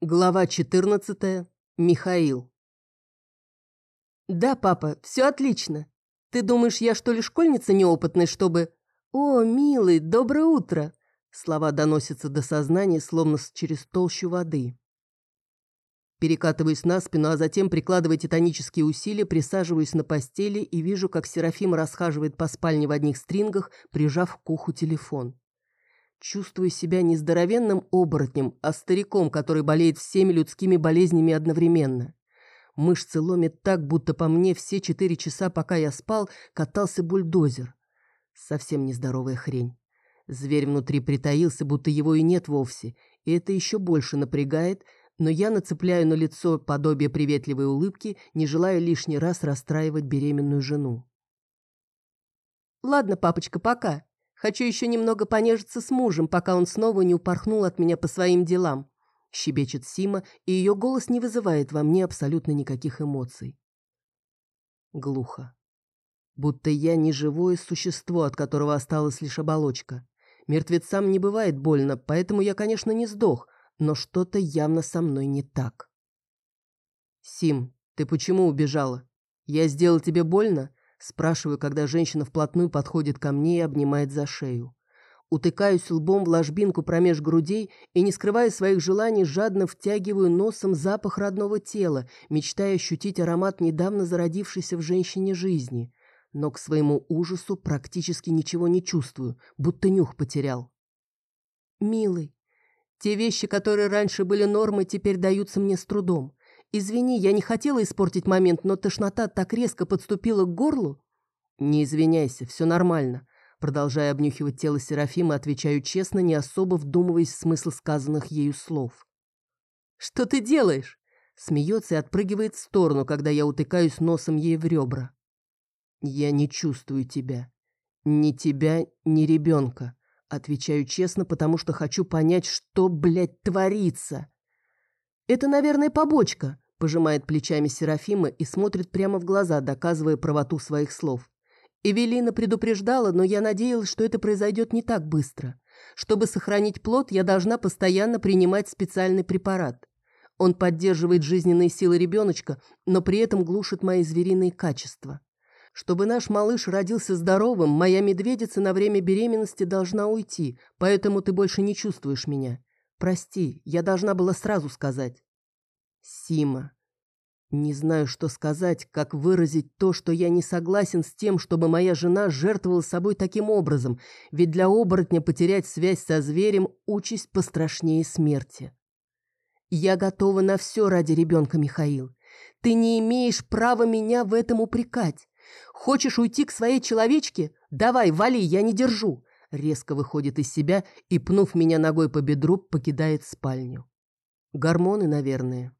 Глава 14. Михаил. «Да, папа, все отлично. Ты думаешь, я что ли школьница неопытная, чтобы...» «О, милый, доброе утро!» Слова доносятся до сознания, словно через толщу воды. Перекатываюсь на спину, а затем, прикладывая титанические усилия, присаживаюсь на постели и вижу, как Серафима расхаживает по спальне в одних стрингах, прижав к уху телефон. Чувствую себя не здоровенным оборотнем, а стариком, который болеет всеми людскими болезнями одновременно. Мышцы ломит так, будто по мне все четыре часа, пока я спал, катался бульдозер. Совсем нездоровая хрень. Зверь внутри притаился, будто его и нет вовсе, и это еще больше напрягает, но я нацепляю на лицо подобие приветливой улыбки, не желая лишний раз расстраивать беременную жену. «Ладно, папочка, пока», Хочу еще немного понежиться с мужем, пока он снова не упорхнул от меня по своим делам. Щебечет Сима, и ее голос не вызывает во мне абсолютно никаких эмоций. Глухо. Будто я не живое существо, от которого осталась лишь оболочка. Мертвецам не бывает больно, поэтому я, конечно, не сдох, но что-то явно со мной не так. «Сим, ты почему убежала? Я сделал тебе больно?» Спрашиваю, когда женщина вплотную подходит ко мне и обнимает за шею. Утыкаюсь лбом в ложбинку промеж грудей и, не скрывая своих желаний, жадно втягиваю носом запах родного тела, мечтая ощутить аромат недавно зародившейся в женщине жизни. Но к своему ужасу практически ничего не чувствую, будто нюх потерял. «Милый, те вещи, которые раньше были нормой, теперь даются мне с трудом. «Извини, я не хотела испортить момент, но тошнота так резко подступила к горлу». «Не извиняйся, все нормально». Продолжая обнюхивать тело Серафима, отвечаю честно, не особо вдумываясь в смысл сказанных ею слов. «Что ты делаешь?» Смеется и отпрыгивает в сторону, когда я утыкаюсь носом ей в ребра. «Я не чувствую тебя. Ни тебя, ни ребенка». Отвечаю честно, потому что хочу понять, что, блядь, творится. «Это, наверное, побочка», – пожимает плечами Серафима и смотрит прямо в глаза, доказывая правоту своих слов. Эвелина предупреждала, но я надеялась, что это произойдет не так быстро. Чтобы сохранить плод, я должна постоянно принимать специальный препарат. Он поддерживает жизненные силы ребеночка, но при этом глушит мои звериные качества. Чтобы наш малыш родился здоровым, моя медведица на время беременности должна уйти, поэтому ты больше не чувствуешь меня. Прости, я должна была сразу сказать. Сима. Не знаю, что сказать, как выразить то, что я не согласен с тем, чтобы моя жена жертвовала собой таким образом, ведь для оборотня потерять связь со зверем – участь пострашнее смерти. Я готова на все ради ребенка, Михаил. Ты не имеешь права меня в этом упрекать. Хочешь уйти к своей человечке? Давай, вали, я не держу резко выходит из себя и, пнув меня ногой по бедру, покидает спальню. Гормоны, наверное.